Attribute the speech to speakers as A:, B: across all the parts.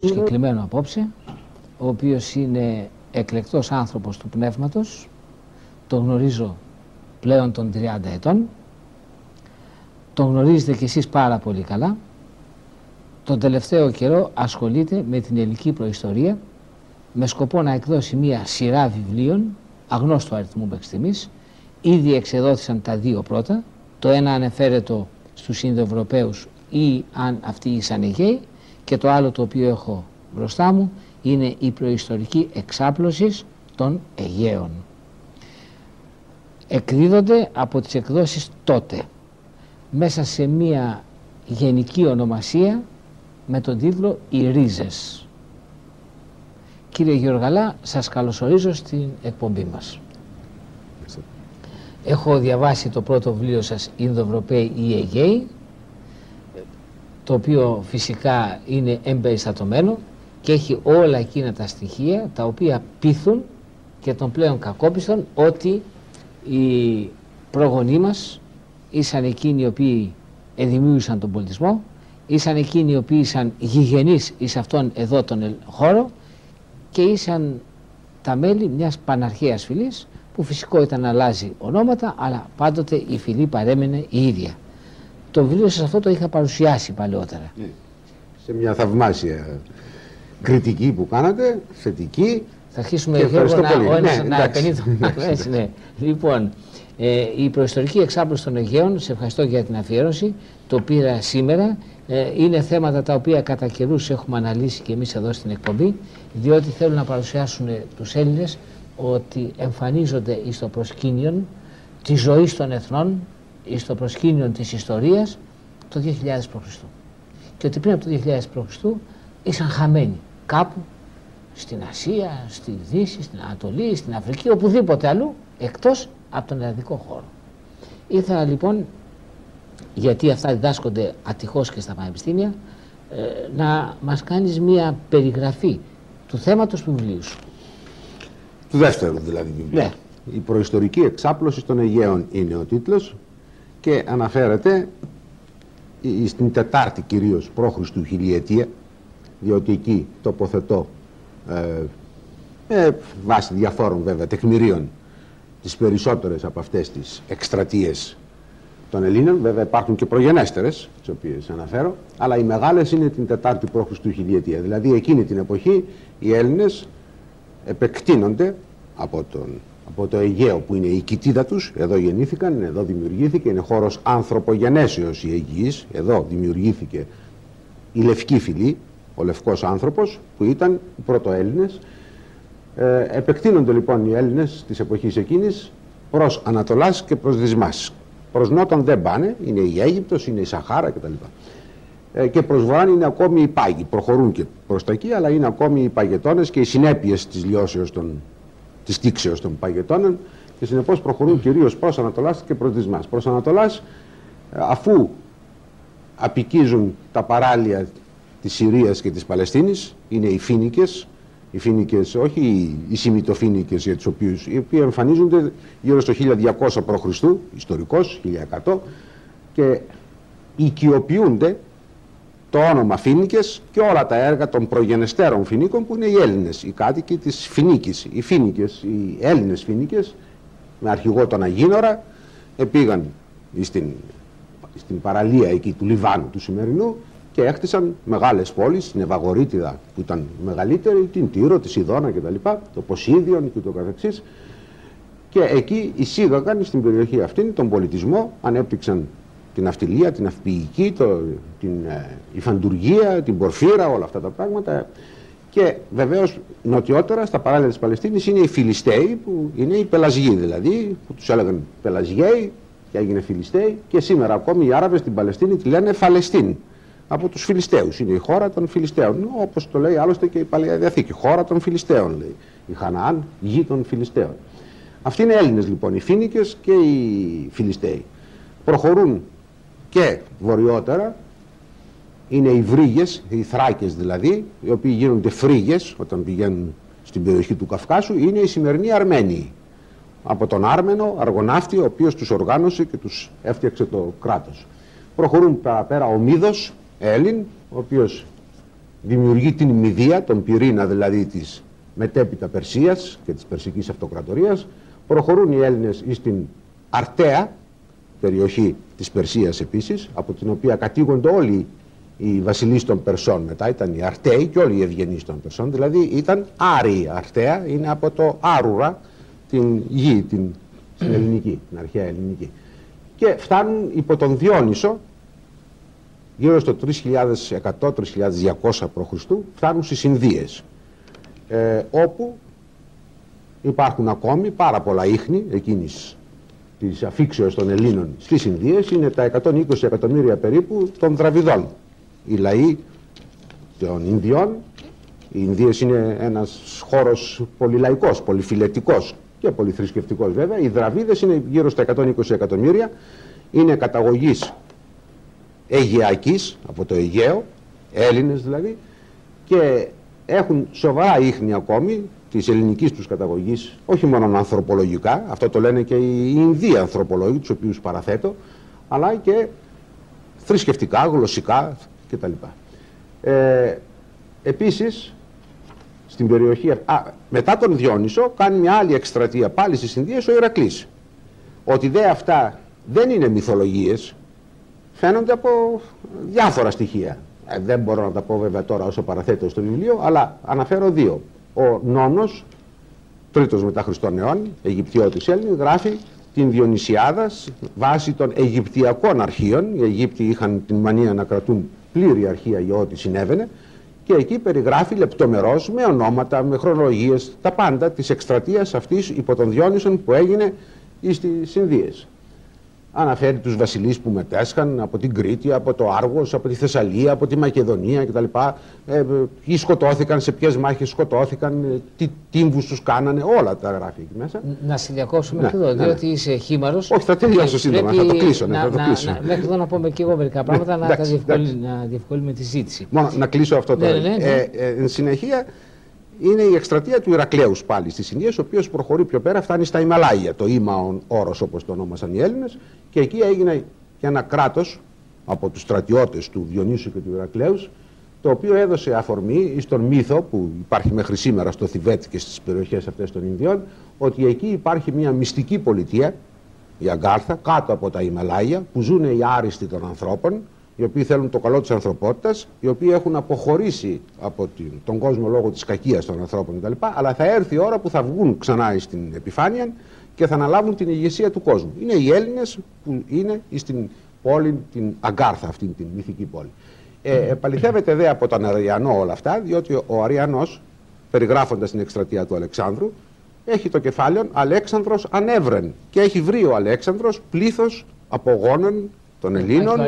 A: συγκεκριμένο απόψε, ο οποίος είναι εκλεκτός άνθρωπος του πνεύματος, το γνωρίζω πλέον των 30 ετών, το γνωρίζετε κι εσείς πάρα πολύ καλά, τον τελευταίο καιρό ασχολείται με την ελληνική προϊστορία με σκοπό να εκδώσει μια σειρά βιβλίων αγνώστου αριθμού μέχρι στιγμής. Ήδη εξεδόθησαν τα δύο πρώτα, το ένα ανεφέρετο στους Ινδοευρωπαίους ή αν αυτοί ήσαν Αιγαίοι και το άλλο το οποίο έχω μπροστά μου είναι η προϊστορική εξάπλωσης των Αιγαίων. Εκδίδονται από τις εκδόσεις τότε μέσα σε μία γενική ονομασία με τον τίτλο «Οι Ρίζες». Κύριε Γεωργαλά, σας καλωσορίζω στην εκπομπή μας. Έχω διαβάσει το πρώτο βιβλίο σας «Ινδοευρωπαίοι ή Αιγαίοι» το οποίο φυσικά είναι εμπεριστατωμένο και έχει όλα εκείνα τα στοιχεία τα οποία πείθουν και των πλέον κακόπιστων ότι οι προγονείς μας ήσαν εκείνοι οι οποίοι εδημιούργησαν τον πολιτισμό, ήσαν εκείνοι οι οποίοι ήσαν γηγενείς εις αυτόν εδώ τον χώρο και ήσαν τα μέλη μιας παναρχαίας φυλής που φυσικό ήταν να αλλάζει ονόματα αλλά πάντοτε η φυλή παρέμενε η ίδια. Το βιβλίο σας αυτό το είχα παρουσιάσει παλαιότερα. Ναι.
B: Σε μια θαυμάσια κριτική που κάνατε, θετική.
A: Θα αρχίσουμε Γιώργο να, πολύ. ο ναι, να έτσι, ναι. Λοιπόν, ε, η προϊστορική εξάπλωση των Αιγαίων, σε ευχαριστώ για την αφιέρωση, το πήρα σήμερα. Ε, είναι θέματα τα οποία κατά καιρούς έχουμε αναλύσει και εμείς εδώ στην εκπομπή, διότι θέλουν να παρουσιάσουν τους Έλληνες ότι εμφανίζονται στο προσκήνιο της ζωής των εθνών, στο προσκήνιο της ιστορίας το 2000 π.Χ. Και ότι πριν από το 2000 π.Χ. ήσαν χαμένοι κάπου στην Ασία, στη Δύση, στην Ανατολή, στην Αφρική, οπουδήποτε αλλού, εκτός από τον ελληνικό χώρο. Ήθελα λοιπόν, γιατί αυτά διδάσκονται ατυχώς και στα πανεπιστήμια, ε, να μας κάνεις μία περιγραφή του θέματος του βιβλίου σου.
B: Του δεύτερου δηλαδή βιβλίου.
A: Ναι.
B: Η προϊστορική εξάπλωση των Αιγαίων είναι ο τίτλος και αναφέρεται στην τετάρτη κυρίως πρόχριστου χιλιετία διότι εκεί τοποθετώ ε, με βάση διαφόρων βέβαια τεκμηρίων τις περισσότερες από αυτές τις εκστρατείες των Ελλήνων. Βέβαια υπάρχουν και προγενέστερες, τις οποίες αναφέρω, αλλά οι μεγάλες είναι την τετάρτη πρόχριστου χιλιετία. Δηλαδή εκείνη την εποχή οι Έλληνες επεκτείνονται από τον από το Αιγαίο που είναι η κοιτίδα τους, εδώ γεννήθηκαν, εδώ δημιουργήθηκε, είναι χώρος ανθρωπογενέσεως η Αιγής, εδώ δημιουργήθηκε η λευκή φυλή, ο λευκός άνθρωπος που ήταν οι πρωτοέλληνες. Ε, επεκτείνονται λοιπόν οι Έλληνες της εποχής εκείνης προς Ανατολάς και προς Δυσμάς. Προς Νότον δεν πάνε, είναι η Αίγυπτος, είναι η Σαχάρα κτλ. Ε, και προς Βορράν είναι ακόμη οι Πάγοι, προχωρούν και προς τα εκεί, αλλά είναι ακόμη οι Παγετώνες και οι συνέπειες της λιώσεως των της τήξεω των παγετώνων και συνεπώς προχωρούν κυρίως προς Ανατολάς και προς Δυσμάς. Προς Ανατολάς, ε, αφού απικίζουν τα παράλια της Συρίας και της Παλαιστίνης, είναι οι Φίνικες, οι Φίνικες, όχι οι Σιμιτοφίνικες για τους οποίους, οι οποίοι εμφανίζονται γύρω στο 1200 π.Χ., ιστορικός, 1100, και οικειοποιούνται το όνομα Φίνικες και όλα τα έργα των προγενεστέρων Φινίκων που είναι οι Έλληνες, οι κάτοικοι της Φινίκης. Οι Φίνικες, οι Έλληνες Φίνικες, με αρχηγό τον Αγίνορα, επήγαν στην, στην παραλία εκεί του Λιβάνου του σημερινού και έχτισαν μεγάλες πόλεις, την Ευαγορίτιδα που ήταν μεγαλύτερη, την Τύρο, τη Σιδώνα κτλ, το Ποσίδιον και το καθεξής. Και εκεί εισήγαγαν στην περιοχή αυτή τον πολιτισμό, ανέπτυξαν την αυτιλία, την αυπηγική, το, την ε, υφαντουργία, την πορφύρα, όλα αυτά τα πράγματα. Και βεβαίως νοτιότερα, στα παράλια της Παλαιστίνης, είναι οι Φιλιστέοι, που είναι οι Πελαζιοί δηλαδή, που τους έλεγαν Πελαζιέοι και έγινε Φιλιστέοι. Και σήμερα ακόμη οι Άραβες στην Παλαιστίνη τη λένε Φαλαιστίν. Από τους Φιλιστέου. Είναι η χώρα των Φιλιστέων. Όπως το λέει άλλωστε και η Παλαιά Διαθήκη. Χώρα των Φιλιστέων λέει. Η Χαναάν, γη των Φιλιστέων. Αυτοί είναι Έλληνες λοιπόν, οι Φίνικες και οι Φιλιστέοι. Προχωρούν και βορειότερα είναι οι βρύγες, οι θράκες δηλαδή, οι οποίοι γίνονται φρύγες όταν πηγαίνουν στην περιοχή του Καυκάσου, είναι οι σημερινοί Αρμένοι. Από τον Άρμενο αργοναύτη, ο οποίος τους οργάνωσε και τους έφτιαξε το κράτος. Προχωρούν παραπέρα ο Μίδος, Έλλην, ο οποίος δημιουργεί την Μηδία, τον πυρήνα δηλαδή της μετέπειτα Περσίας και της Περσικής Αυτοκρατορίας. Προχωρούν οι Έλληνες στην Αρτέα, περιοχή της Περσίας επίσης, από την οποία κατήγονται όλοι οι βασιλείς των Περσών μετά, ήταν οι Αρτέοι και όλοι οι ευγενείς των Περσών, δηλαδή ήταν Άριοι Αρτέα, είναι από το Άρουρα, την γη, την, την ελληνική, την αρχαία ελληνική. Και φτάνουν υπό τον Διόνυσο, γύρω στο 3100-3200 π.Χ. φτάνουν στις Ινδίες, ε, όπου υπάρχουν ακόμη πάρα πολλά ίχνη εκείνης της αφήξεως των Ελλήνων στις Ινδίες, είναι τα 120 εκατομμύρια περίπου των Δραβιδών. Οι λαοί των Ινδιών, οι Ινδίες είναι ένας χώρος πολυλαϊκός, πολυφιλετικός και πολυθρησκευτικός βέβαια. Οι Δραβίδες είναι γύρω στα 120 εκατομμύρια, είναι καταγωγής Αιγαιακής, από το Αιγαίο, Έλληνες δηλαδή, και έχουν σοβαρά ίχνη ακόμη της ελληνικής τους καταγωγής, όχι μόνο ανθρωπολογικά, αυτό το λένε και οι Ινδοί ανθρωπολόγοι, τους οποίους παραθέτω, αλλά και θρησκευτικά, γλωσσικά κτλ. Ε, επίσης, στην περιοχή, α, μετά τον Διόνυσο, κάνει μια άλλη εκστρατεία πάλι στις Ινδίες ο Ηρακλής. Ότι δε αυτά δεν είναι μυθολογίες, φαίνονται από διάφορα στοιχεία. Ε, δεν μπορώ να τα πω βέβαια τώρα όσο παραθέτω στο βιβλίο, αλλά αναφέρω δύο. Ο Νόνος, τρίτος μετά Χριστόν αιών, Αιγυπτιώτης Έλληνης, γράφει την Διονυσιάδα βάσει των Αιγυπτιακών αρχείων. Οι Αιγύπτιοι είχαν την μανία να κρατούν πλήρη αρχεία για ό,τι συνέβαινε και εκεί περιγράφει λεπτομερώς με ονόματα, με χρονολογίες, τα πάντα της εκστρατείας αυτής υπό τον Διόνυσον που έγινε στις Ινδίες αναφέρει τους βασιλείς που μετέσχαν από την Κρήτη, από το Άργος, από τη Θεσσαλία, από τη Μακεδονία κτλ. Ε, ποιοι σκοτώθηκαν, σε ποιες μάχες σκοτώθηκαν, ε, τι τύμβους τους κάνανε, όλα τα γράφει εκεί μέσα.
A: Να σε διακόψουμε ναι, εδώ, ναι, διότι ναι. είσαι χήμαρος.
B: Όχι, θα τελειώσω σύντομα, θα το κλείσω. Ναι,
A: να,
B: θα το κλείσω.
A: Να, μέχρι εδώ να πούμε και εγώ μερικά πράγματα, να, να διευκολύνουμε τη ζήτηση.
B: Μόνο να κλείσω αυτό τώρα. Ναι, ναι, ναι. Ε, ε, εν συνεχεία, είναι η εκστρατεία του Ηρακλέους πάλι στις Ινδίες, ο οποίος προχωρεί πιο πέρα, φτάνει στα Ιμαλάια, το Ήμαον όρος όπως το ονόμασαν οι Έλληνες, και εκεί έγινε και ένα κράτος από τους στρατιώτες του Διονύσου και του Ηρακλέους, το οποίο έδωσε αφορμή στον μύθο που υπάρχει μέχρι σήμερα στο Θιβέτ και στις περιοχές αυτές των Ινδιών, ότι εκεί υπάρχει μια μυστική πολιτεία, η Αγκάρθα, κάτω από τα Ιμαλάια, που ζουν οι άριστοι των ανθρώπων, οι οποίοι θέλουν το καλό της ανθρωπότητας, οι οποίοι έχουν αποχωρήσει από τον κόσμο λόγω της κακίας των ανθρώπων κτλ. Αλλά θα έρθει η ώρα που θα βγουν ξανά στην επιφάνεια και θα αναλάβουν την ηγεσία του κόσμου. Είναι οι Έλληνες που είναι στην πόλη, την Αγκάρθα, αυτή την μυθική πόλη. Ε, επαληθεύεται δε από τον Αριανό όλα αυτά, διότι ο Αριανός, περιγράφοντας την εκστρατεία του Αλεξάνδρου, έχει το κεφάλαιο Αλέξανδρος ανέβρεν και έχει βρει ο Αλέξανδρος πλήθος απογόνων των Ελλήνων,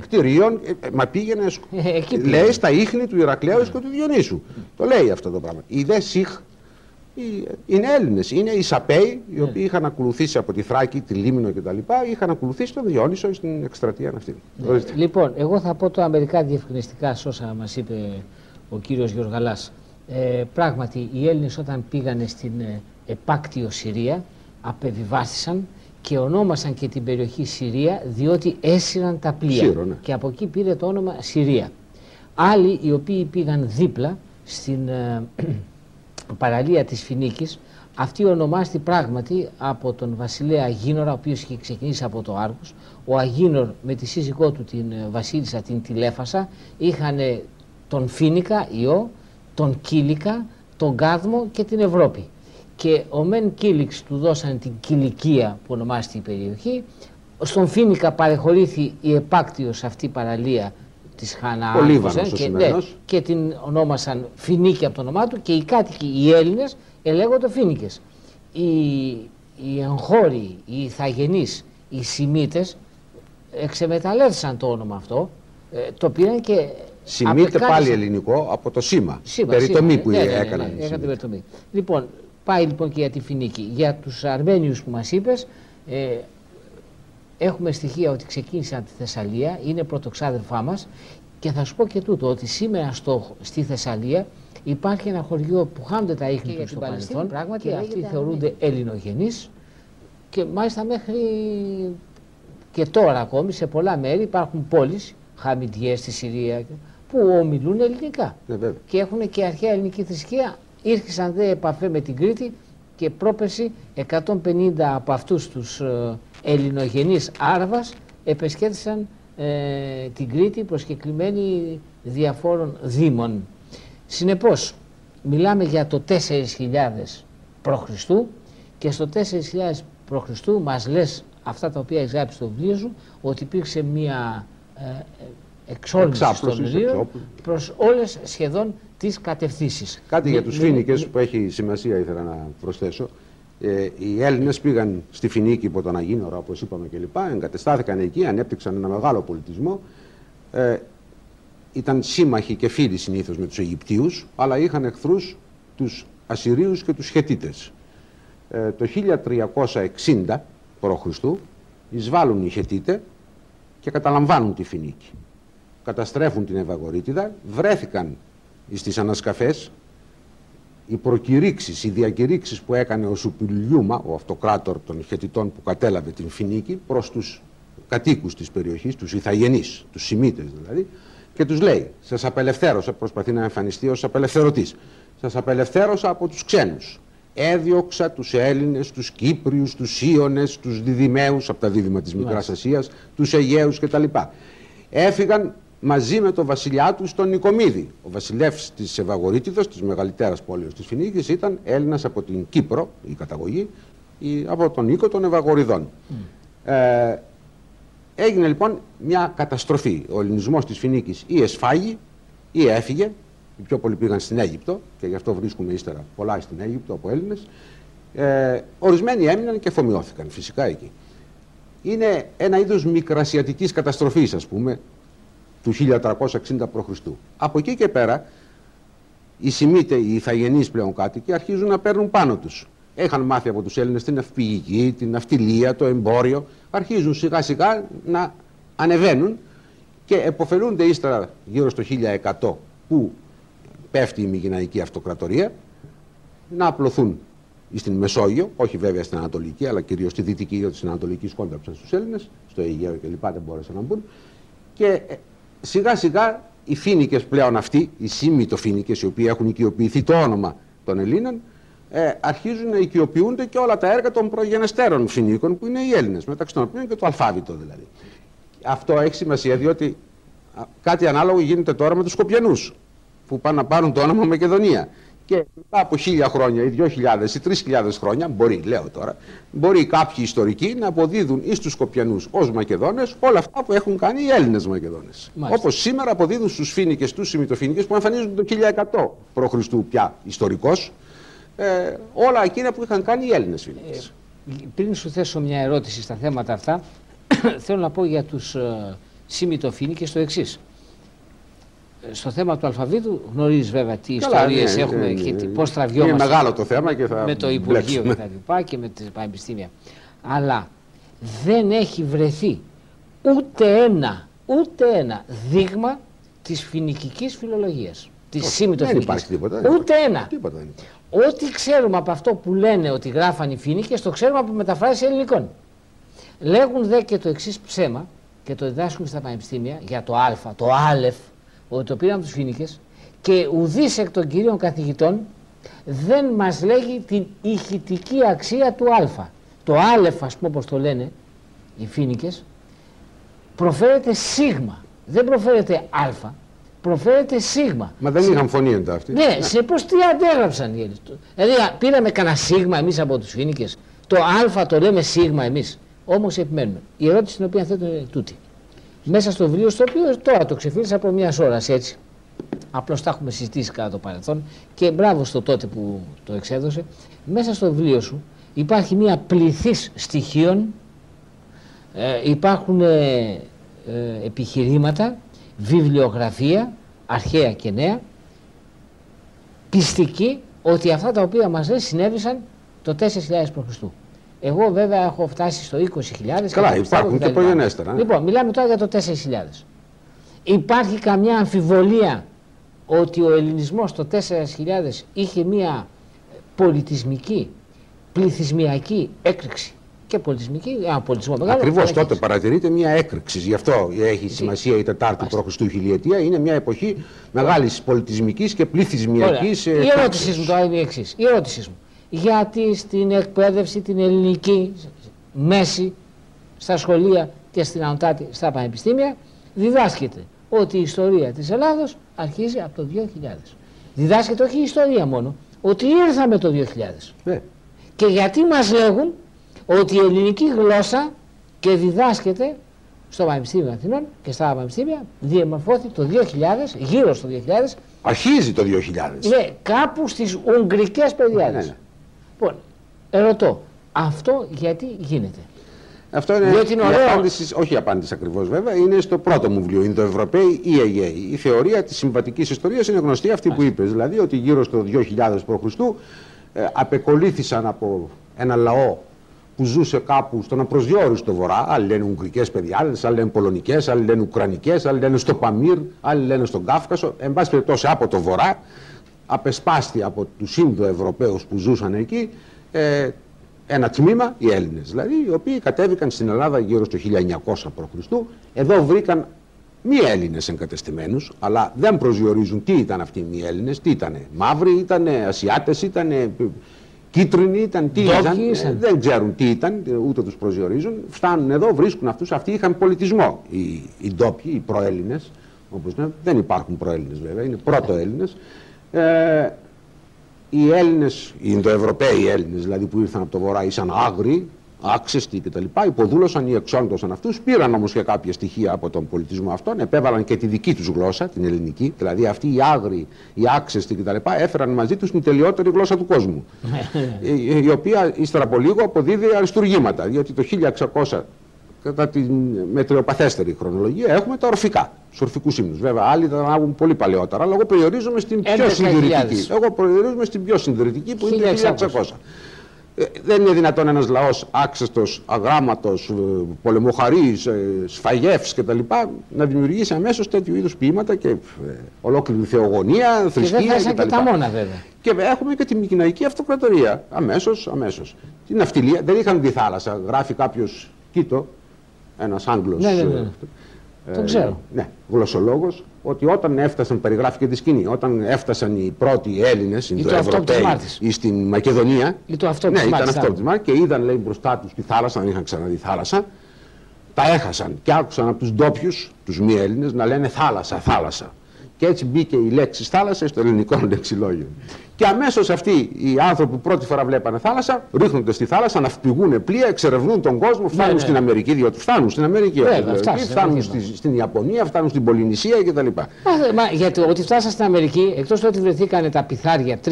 B: κτηρίων, ε, ε, μα πήγαινε, ε, λέει στα ίχνη του Ηρακλέου και του Διονύσου. Το λέει αυτό το πράγμα. Οι δε Σιχ είναι Έλληνες. Είναι οι Σαπέοι, οι οποίοι είχαν ακολουθήσει από τη Θράκη, τη Λίμνο κτλ. Είχαν ακολουθήσει τον Διόνυσο στην εκστρατεία αυτή.
A: Λοιπόν, εγώ θα πω το μερικά διευκρινιστικά σε όσα μας είπε ο κύριος Γιωργαλά. Ε, πράγματι, οι Έλληνες όταν πήγανε στην επάκτιο Συρία, απεβιβάστησαν και ονόμασαν και την περιοχή Συρία διότι έσυραν τα πλοία ναι. και από εκεί πήρε το όνομα Συρία. Άλλοι οι οποίοι πήγαν δίπλα στην ε, παραλία της Φινίκης αυτή ονομάστη πράγματι από τον βασιλέα Αγίνορα ο οποίος είχε ξεκινήσει από το Άργος ο Αγίνορ με τη σύζυγό του την ε, βασίλισσα την Τηλέφασα είχαν τον Φίνικα Ιώ, τον Κίλικα, τον Κάδμο και την Ευρώπη και ο Μεν Κίλιξ του δώσαν την Κιλικία που ονομάζεται η περιοχή. Στον Φίνικα παρεχωρήθη η επάκτιος αυτή παραλία της Χανά
B: και, ναι,
A: και την ονόμασαν Φινίκη από το όνομά του και οι κάτοικοι, οι Έλληνες, ελέγονται Φίνικες. Οι, οι εγχώροι, οι Ιθαγενείς, οι Σιμίτες εξεμεταλλεύσαν το όνομα αυτό, ε, το πήραν και
B: Σημείται πάλι ελληνικό από το σήμα. σήμα περιτομή που ναι, ναι, έκαναν.
A: Ναι, λοιπόν, Πάει λοιπόν και για τη Φινίκη. Για τους Αρμένιους που μας είπες, ε, έχουμε στοιχεία ότι ξεκίνησαν τη Θεσσαλία, είναι πρωτοξάδερφά μας και θα σου πω και τούτο, ότι σήμερα στο, στη Θεσσαλία υπάρχει ένα χωριό που χάνονται τα ίχνη του στο παρελθόν, πράγματι και αυτοί θεωρούνται ελληνογενείς και μάλιστα μέχρι και τώρα ακόμη σε πολλά μέρη υπάρχουν πόλεις, Χαμιντιές στη Συρία, που ομιλούν ελληνικά
B: ναι,
A: και έχουν και αρχαία ελληνική θρησκεία. Ήρχισαν δε επαφέ με την Κρήτη και πρόπεση 150 από αυτούς τους ε, ελληνογενείς Άρβας επεσκέθησαν ε, την Κρήτη προσκεκλημένοι διαφόρων δήμων. Συνεπώς, μιλάμε για το 4.000 π.Χ. και στο 4.000 π.Χ. μας λες αυτά τα οποία έχεις στο βιβλίο σου ότι υπήρξε μια ε, εξόρμηση των βιβλίο προς όλες σχεδόν τις κατευθύνσεις.
B: Κάτι για τους φίνικες που έχει σημασία ήθελα να προσθέσω. Ε, οι Έλληνες πήγαν στη Φινίκη υπό τον Αγίνορα, όπως είπαμε κλπ. Εγκατεστάθηκαν εκεί, ανέπτυξαν ένα μεγάλο πολιτισμό. Ε, ήταν σύμμαχοι και φίλοι συνήθως με τους Αιγυπτίους, αλλά είχαν εχθρούς τους Ασσυρίους και τους Χετίτες. Ε, το 1360 π.Χ. εισβάλλουν οι Χετίτε και καταλαμβάνουν τη Φινίκη. Καταστρέφουν την Ευαγορίτιδα, βρέθηκαν στις ανασκαφές οι προκηρύξεις, οι διακηρύξεις που έκανε ο Σουπιλιούμα, ο αυτοκράτορ των Χετιτών που κατέλαβε την Φινίκη, προς τους κατοίκους της περιοχής, τους Ιθαγενείς, τους Σημίτες δηλαδή, και τους λέει, σας απελευθέρωσα, προσπαθεί να εμφανιστεί ως απελευθερωτής, σας απελευθέρωσα από τους ξένους. Έδιωξα τους Έλληνες, τους Κύπριους, τους Σύονες, τους Διδυμαίους από τα δίδυμα της Μικράς Ασίας, τους Αιγαίους κτλ. Έφυγαν μαζί με τον βασιλιά του στον Νικομίδη. Ο βασιλεύς της Ευαγορίτιδος, της μεγαλύτερας πόλης της Φινίκης, ήταν Έλληνας από την Κύπρο, η καταγωγή, η, από τον Νίκο των Ευαγοριδών. Ε, έγινε λοιπόν μια καταστροφή. Ο ελληνισμός της Φινίκης ή εσφάγει ή έφυγε. Οι πιο πολλοί πήγαν στην Αίγυπτο και γι' αυτό βρίσκουμε ύστερα πολλά στην Αίγυπτο από Έλληνες. Ε, ορισμένοι έμειναν και φωμιώθηκαν φυσικά εκεί. Είναι ένα είδος μικρασιατικής καταστροφής ας πούμε του 1360 π.Χ. Από εκεί και πέρα οι Σιμίτες, οι Ιθαγενείς πλέον κάτοικοι αρχίζουν να παίρνουν πάνω τους. Έχαν μάθει από τους Έλληνες την αυπηγική, την ναυτιλία, το εμπόριο. Αρχίζουν σιγά σιγά να ανεβαίνουν και εποφελούνται ύστερα γύρω στο 1100 που πέφτει η Μηγυναϊκή Αυτοκρατορία να απλωθούν στην Μεσόγειο, όχι βέβαια στην Ανατολική, αλλά κυρίως στη Δυτική, γιατί στην Ανατολική σκόνταψαν στους Έλληνες, στο Αιγαίο κλπ. δεν μπόρεσαν να μπουν. Και σιγά σιγά οι φίνικες πλέον αυτοί, οι σύμμητο φίνικες, οι οποίοι έχουν οικειοποιηθεί το όνομα των Ελλήνων, ε, αρχίζουν να οικειοποιούνται και όλα τα έργα των προγενεστέρων φινίκων που είναι οι Έλληνες, μεταξύ των οποίων και το αλφάβητο δηλαδή. Αυτό έχει σημασία διότι κάτι ανάλογο γίνεται τώρα με τους Σκοπιανούς, που πάνε να πάρουν το όνομα Μακεδονία. Και μετά από χίλια χρόνια ή δυο χιλιάδες ή τρεις χιλιάδες χρόνια, μπορεί, λέω τώρα, μπορεί κάποιοι ιστορικοί να αποδίδουν εις τους Σκοπιανούς ως Μακεδόνες όλα αυτά που έχουν κάνει οι Έλληνες Μακεδόνες. Μάλιστα. Όπως σήμερα αποδίδουν στους Φίνικες, στους Σιμητοφίνικες που εμφανίζονται το 1100 π.Χ. πια ιστορικός, ε, όλα εκείνα που είχαν κάνει οι Έλληνες Φίνικες.
A: Ε, πριν σου θέσω μια ερώτηση στα θέματα αυτά, θέλω να πω για τους ε, Σιμητοφίνικες το εξής στο θέμα του αλφαβήτου γνωρίζεις βέβαια τι ιστορίες ναι, έχουμε ναι, ναι, και ναι. πώς τραβιόμαστε.
B: Είναι μεγάλο το θέμα και θα
A: με το Υπουργείο και τα λοιπά και με τα πανεπιστήμια. Αλλά δεν έχει βρεθεί ούτε ένα, ούτε ένα δείγμα της φοινικικής φιλολογίας. Της σύμμητο
B: Δεν υπάρχει τίποτα.
A: Ούτε ένα.
B: Τίποτα
A: Ό,τι ξέρουμε από αυτό που λένε ότι γράφαν οι φοινικές, το ξέρουμε από μεταφράσεις ελληνικών. Λέγουν δε και το εξής ψέμα και το διδάσκουν στα πανεπιστήμια για το Α, το Άλεφ, ότι το πήραμε τους φοινίκες και ουδής εκ των κυρίων καθηγητών δεν μας λέγει την ηχητική αξία του α. Το άλεφ, ας πούμε όπως το λένε οι φοινίκες, προφέρεται σίγμα. Δεν προφέρεται α, προφέρεται σίγμα.
B: Μα δεν είχαν φωνή εντά αυτή.
A: Ναι, σε πώ τι αντέγραψαν οι Έλληνες. Δηλαδή πήραμε κανένα σίγμα εμείς από τους φοινίκες. Το α το λέμε σίγμα εμείς. Όμως επιμένουμε. Η ερώτηση την οποία θέτω είναι τούτη μέσα στο βιβλίο, στο οποίο τώρα το ξεφύλισα από μιας ώρας έτσι. Απλώς τα έχουμε συζητήσει κατά το παρελθόν και μπράβο στο τότε που το εξέδωσε. Μέσα στο βιβλίο σου υπάρχει μια πληθής στοιχείων, ε, υπάρχουν ε, ε, επιχειρήματα, βιβλιογραφία, αρχαία και νέα, πιστική ότι αυτά τα οποία μας λέει συνέβησαν το 4.000 π.Χ. Εγώ βέβαια έχω φτάσει στο 20.000.
B: Καλά, υπάρχουν και προγενέστερα. Ναι.
A: Λοιπόν, μιλάμε τώρα για το 4.000. Υπάρχει καμιά αμφιβολία ότι ο ελληνισμός το 4.000 είχε μία πολιτισμική, πληθυσμιακή έκρηξη. Και και πολιτισμική, ένα πολιτισμό μεγάλο.
B: Ακριβώς τότε παρατηρείται μια έκρηξη. Γι' αυτό έχει σημασία η Τετάρτη π.Χ. χιλιετία. Είναι μια εποχή μεγάλης πολιτισμικής και πληθυσμιακής.
A: Η ερώτησή μου τώρα είναι η εξής. Η ερώτησή μου. Γιατί στην εκπαίδευση την ελληνική μέση, στα σχολεία και στην Ανωτάτη, στα πανεπιστήμια, διδάσκεται ότι η ιστορία της Ελλάδος αρχίζει από το 2000. Διδάσκεται όχι η ιστορία μόνο, ότι ήρθαμε το 2000. Ναι. Και γιατί μας λέγουν ότι η ελληνική γλώσσα και διδάσκεται στο Πανεπιστήμιο Αθηνών και στα Πανεπιστήμια διαμορφώθηκε το 2000, γύρω στο 2000.
B: Αρχίζει το 2000.
A: Ναι, κάπου στις Ουγγρικές παιδιάδες. Ναι, ναι. Λοιπόν, ερωτώ, αυτό γιατί γίνεται;
B: Αυτό είναι η απάντηση, όχι η απάντηση ακριβώς βέβαια, είναι στο πρώτο μου βιβλίο, Ινδοευρωπαίοι ή Αιγαίοι. Η θεωρία της συμβατικής ιστορίας είναι γνωστή αυτή που είπες. Δηλαδή ότι γύρω στο 2000 π.Χ. Ε, απεκολλήθησαν από ένα λαό που ζούσε κάπου στον απροσδιόριστο βορρά. Άλλοι λένε Ουγγρικές παιδιάδε, άλλοι λένε Πολωνικές, άλλοι λένε Ουκρανικές, άλλοι λένε στο Παμύρ, άλλοι λένε στον Κάφκασο. Εν πάση περιπτώσει από το βορρά, απεσπάστη από τους Ινδοευρωπαίους που ζούσαν εκεί, ε, ένα τμήμα, οι Έλληνες δηλαδή, οι οποίοι κατέβηκαν στην Ελλάδα γύρω στο 1900 π.Χ. Εδώ βρήκαν μη Έλληνες εγκατεστημένους, αλλά δεν προσδιορίζουν τι ήταν αυτοί οι μη Έλληνες, τι ήταν. Μαύροι ήταν, Ασιάτες ήταν, κίτρινοι ήταν, τι ήταν. Ε, δεν ξέρουν τι ήταν, ούτε τους προσδιορίζουν. Φτάνουν εδώ, βρίσκουν αυτούς. Αυτοί είχαν πολιτισμό. Οι, οι ντόπιοι, οι προέλληνες, όπως δεν υπάρχουν προέλληνες βέβαια, είναι πρώτο Έλληνε. Ε, οι Έλληνες, οι Ινδοευρωπαίοι Έλληνες δηλαδή που ήρθαν από το βορρά, ήσαν άγριοι, άξεστοι κτλ. Υποδούλωσαν ή εξόντωσαν αυτούς, πήραν όμως και κάποια στοιχεία από τον πολιτισμό αυτόν, επέβαλαν και τη δική τους γλώσσα, την ελληνική, δηλαδή αυτοί οι άγριοι, οι άξεστοι κτλ. έφεραν μαζί τους την τελειότερη γλώσσα του κόσμου. η, η οποία ύστερα από λίγο αποδίδει αριστουργήματα, διότι το 1600 κατά τη μετριοπαθέστερη χρονολογία έχουμε τα ορφικά, τους ορφικούς ύμνους. Βέβαια, άλλοι τα ανάγουν πολύ παλαιότερα, αλλά εγώ περιορίζομαι στην πιο συντηρητική. Εγώ περιορίζομαι στην πιο συντηρητική που είναι το 1600. Ε, δεν είναι δυνατόν ένας λαός άξεστος, αγράμματος, ε, πολεμοχαρής, ε, σφαγεύς κτλ. να δημιουργήσει αμέσως τέτοιου είδους ποίηματα και ολόκληρη θεογονία, θρησκεία
A: και δεν και τα μόνα βέβαια.
B: Και έχουμε και τη Μικυναϊκή Αυτοκρατορία, αμέσως, αμέσως. Την ναυτιλία, δεν είχαν τη θάλασσα, γράφει κάποιος Κίτο, ένας Άγγλος.
A: Ναι, ναι, ναι. Το ξέρω.
B: Ναι, γλωσσολόγος, ότι όταν έφτασαν, περιγράφει και τη σκηνή, όταν έφτασαν οι πρώτοι Έλληνες, οι ή στην Μακεδονία.
A: Ή το αυτό
B: ναι, ήταν αυτό τη και είδαν λέει, μπροστά τους τη θάλασσα, δεν είχαν ξαναδεί θάλασσα. Τα έχασαν και άκουσαν από τους ντόπιους, τους μη Έλληνες, να λένε θάλασσα, θάλασσα. Και έτσι μπήκε η λέξη θάλασσα στο ελληνικό λεξιλόγιο. Και αμέσως αυτοί οι άνθρωποι που πρώτη φορά βλέπανε θάλασσα, ρίχνονται στη θάλασσα, ναυπηγούν πλοία, εξερευνούν τον κόσμο, φτάνουν ναι, ναι. στην Αμερική, διότι φτάνουν στην Αμερική. Ναι, δηλαδή, φτάνουν στη, στην Ιαπωνία, φτάνουν στην Πολυνησία κτλ. Μα,
A: μα γιατί ότι φτάσαν στην Αμερική, εκτός ότι βρεθήκανε τα πιθάρια 3.000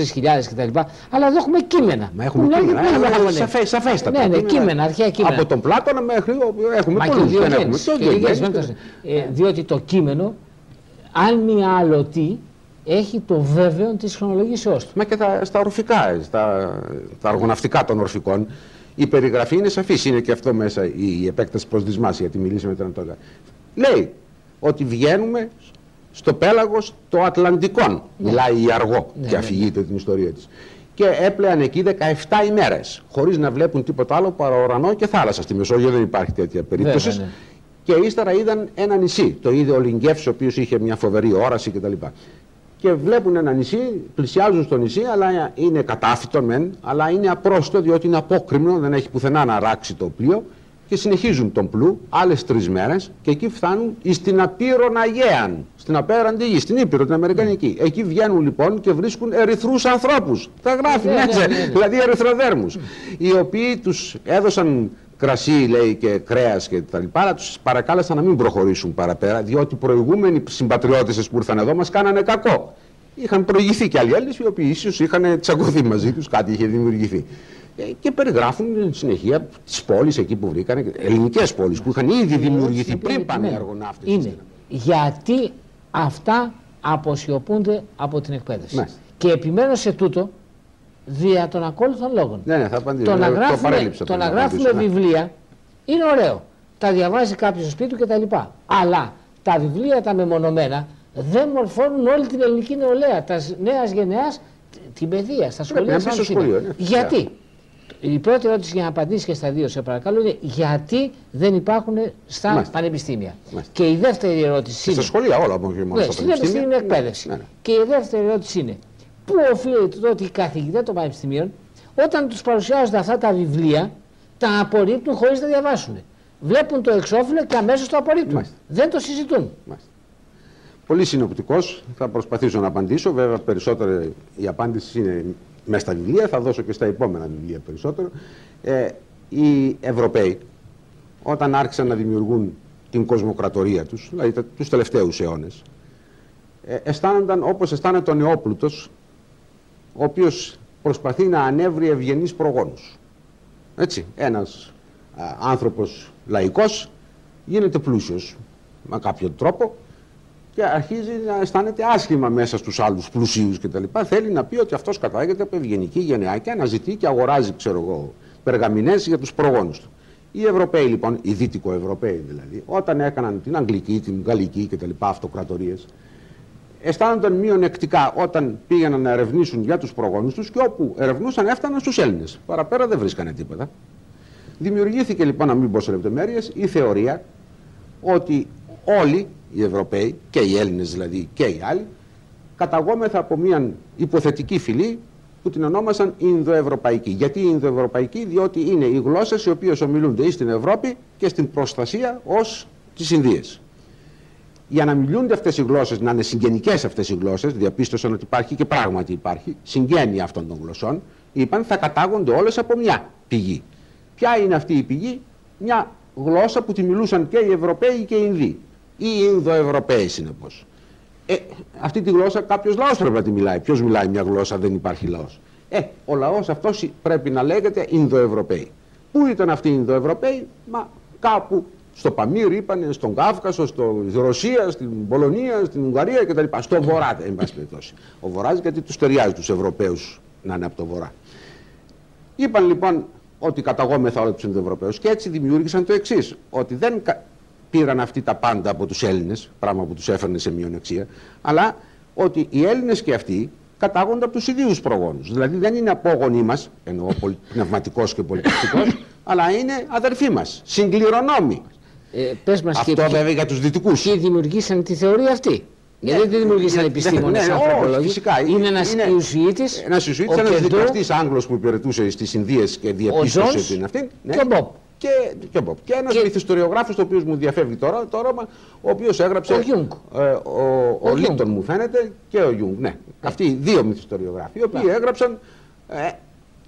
A: κτλ. Αλλά εδώ έχουμε κείμενα.
B: Μα έχουμε κείμενα. Έχουμε σαφές, σαφέστατα.
A: Ναι, ναι, κείμενα, αρχαία κείμενα.
B: Από τον Πλάτωνα μέχρι έχουμε πολλούς.
A: Ε, διότι το κείμενο, αν μη άλλο τι, έχει το βέβαιο της χρονολογήσεώς του.
B: Μα και τα, στα ορφικά, στα, τα αργοναυτικά των ορφικών, η περιγραφή είναι σαφής. Είναι και αυτό μέσα η, η επέκταση προ δυσμάση, γιατί μιλήσαμε τώρα τώρα. Λέει ότι βγαίνουμε στο πέλαγος το Ατλαντικών. Ναι. Μιλάει η Αργό ναι, και ναι, αφηγείται ναι. την ιστορία της. Και έπλεαν εκεί 17 ημέρες, χωρίς να βλέπουν τίποτα άλλο παρά ουρανό και θάλασσα. Στη Μεσόγειο δεν υπάρχει τέτοια περίπτωσης. Και ύστερα είδαν ένα νησί. Το είδε ο Λιγκέφ, ο οποίος είχε μια φοβερή όραση κτλ και βλέπουν ένα νησί, πλησιάζουν στο νησί, αλλά είναι κατάφυτο μεν, αλλά είναι απρόστο διότι είναι απόκριμνο, δεν έχει πουθενά να ράξει το πλοίο και συνεχίζουν τον πλού άλλες τρεις μέρες και εκεί φτάνουν στην Απείρον Αγέαν, στην απέραντη γη, στην Ήπειρο, την Αμερικανική. Εκεί βγαίνουν λοιπόν και βρίσκουν ερυθρούς ανθρώπους. Τα γράφει ναι, μέσα, ναι, ναι, δηλαδή ερυθροδέρμους, οι οποίοι τους έδωσαν κρασί λέει και κρέας και τα λοιπά, αλλά τους παρακάλεσαν να μην προχωρήσουν παραπέρα, διότι οι προηγούμενοι συμπατριώτες που ήρθαν εδώ μας κάνανε κακό. Είχαν προηγηθεί και άλλοι Έλληνες οι οποίοι ίσως είχαν τσακωθεί μαζί τους, κάτι είχε δημιουργηθεί. Ε, και περιγράφουν συνεχεία τις πόλεις εκεί που βρήκαν, ελληνικές πόλεις που είχαν ήδη δημιουργηθεί πριν πάνε οι αργοναύτες.
A: Είναι γιατί αυτά αποσιωπούνται από την εκπαίδευση. Ναι. Και επιμένω σε τούτο δια των ακόλουθων λόγων.
B: Ναι, ναι, θα απαντήσω.
A: Το να γράφουμε, το, να γράφουμε ναι. βιβλία είναι ωραίο. Τα διαβάζει κάποιος στο σπίτι του κτλ. Αλλά τα βιβλία τα μεμονωμένα δεν μορφώνουν όλη την ελληνική νεολαία, τα νέας γενεάς, την παιδεία, στα σχολεία.
B: Ναι.
A: Γιατί; Η πρώτη ερώτηση για να απαντήσει και στα δύο, σε παρακαλώ, είναι γιατί δεν υπάρχουν στα Μάλιστα. πανεπιστήμια. Μάλιστα. Και η δεύτερη ερώτηση
B: είναι. Στα σχολεία όλα μόνο και
A: μόνο. Ναι, στην είναι εκπαίδευση. Ναι, ναι. Και η δεύτερη ερώτηση είναι, πού οφείλεται το ότι οι καθηγητές των πανεπιστημίων, όταν τους παρουσιάζονται αυτά τα βιβλία, τα απορρίπτουν χωρίς να διαβάσουν. Βλέπουν το εξώφυλλο και αμέσως το απορρίπτουν. Μάλιστα. Δεν το συζητούν. Μάλιστα.
B: Πολύ συνοπτικός. Θα προσπαθήσω να απαντήσω. Βέβαια, περισσότερο η απάντηση είναι μέσα στα βιβλία. Θα δώσω και στα επόμενα βιβλία περισσότερο. Ε, οι Ευρωπαίοι, όταν άρχισαν να δημιουργούν την κοσμοκρατορία τους, δηλαδή τους τελευταίους αιώνες, ε, αισθάνονταν όπως αισθάνεται ο Νεόπλουτος, ο οποίος προσπαθεί να ανέβρει ευγενείς προγόνους. Έτσι, ένας α, άνθρωπος λαϊκός γίνεται πλούσιος με κάποιο τρόπο και αρχίζει να αισθάνεται άσχημα μέσα στους άλλους πλουσίους κτλ. Θέλει να πει ότι αυτός κατάγεται από ευγενική γενεά και αναζητεί και αγοράζει, ξέρω εγώ, περγαμηνές για τους προγόνους του. Οι Ευρωπαίοι λοιπόν, οι Δυτικοευρωπαίοι δηλαδή, όταν έκαναν την Αγγλική, την Γαλλική κτλ. αυτοκρατορίες, αισθάνονταν μειονεκτικά όταν πήγαιναν να ερευνήσουν για τους προγόνους τους και όπου ερευνούσαν έφταναν στους Έλληνες. Παραπέρα δεν βρίσκανε τίποτα. Δημιουργήθηκε λοιπόν, να μην πω σε λεπτομέρειες, η θεωρία ότι όλοι οι Ευρωπαίοι και οι Έλληνες δηλαδή και οι άλλοι καταγόμεθα από μια υποθετική φυλή που την ονόμασαν Ινδοευρωπαϊκή. Γιατί Ινδοευρωπαϊκή, διότι είναι οι γλώσσες οι οποίες ομιλούνται ή στην Ευρώπη και στην προστασία ως τις Ινδίες. Για να μιλούνται αυτές οι γλώσσες, να είναι συγγενικές αυτές οι γλώσσες, διαπίστωσαν ότι υπάρχει και πράγματι υπάρχει συγγένεια αυτών των γλωσσών, είπαν θα κατάγονται όλες από μια πηγή. Ποια είναι αυτή η πηγή, μια γλώσσα που τη μιλούσαν και οι Ευρωπαίοι και οι Ινδοί ή Ινδοευρωπαίοι συνεπώς. Ε, αυτή τη γλώσσα κάποιος λαός πρέπει να τη μιλάει. Ποιος μιλάει μια γλώσσα, δεν υπάρχει λαός. Ε, ο λαός αυτός πρέπει να λέγεται Ινδοευρωπαίοι. Πού ήταν αυτοί οι Ινδοευρωπαίοι, μα κάπου στο Παμύρ είπαν, στον Κάφκασο, στη Ρωσία, στην Πολωνία, στην Ουγγαρία κτλ. Στο Βορρά, εν πάση περιπτώσει. Ο Βορράς γιατί τους ταιριάζει τους Ευρωπαίους να είναι από το Βορρά. Είπαν λοιπόν ότι καταγόμεθα όλοι τους Ινδοευρωπαίου και έτσι δημιούργησαν το εξής, ότι δεν πήραν αυτοί τα πάντα από τους Έλληνες, πράγμα που τους έφερνε σε μειονεξία, αλλά ότι οι Έλληνες και αυτοί κατάγονται από τους ιδίους προγόνους. Δηλαδή δεν είναι απόγονοί μας, εννοώ πνευματικός και πολιτιστικός, αλλά είναι αδερφοί μας, συγκληρονόμοι.
A: Ε, πες μας
B: Αυτό βέβαια για τους δυτικούς.
A: Ποιοι δημιουργήσαν τη θεωρία αυτή. Γιατί δεν τη δημιουργήσαν ναι, επιστήμονες ναι, ναι,
B: Φυσικά.
A: Είναι ένας Ιησουίτη.
B: Ένας Ιησουίτη, ένας δικαστή Άγγλος που υπηρετούσε στις Ινδίες και διαπίστωσε την αυτή.
A: Και ο Μπόπ
B: και, και, και ένας και... μυθιστοριογράφος, ο οποίος μου διαφεύγει τώρα, το όνομα, ο οποίος έγραψε.
A: Ο Γιούγκ.
B: Ε, ο, ο, ο Λίτον μου φαίνεται και ο Γιούγκ. Ναι. Ε. Αυτοί οι δύο μυθιστοριογράφοι, οι οποίοι έγραψαν ε,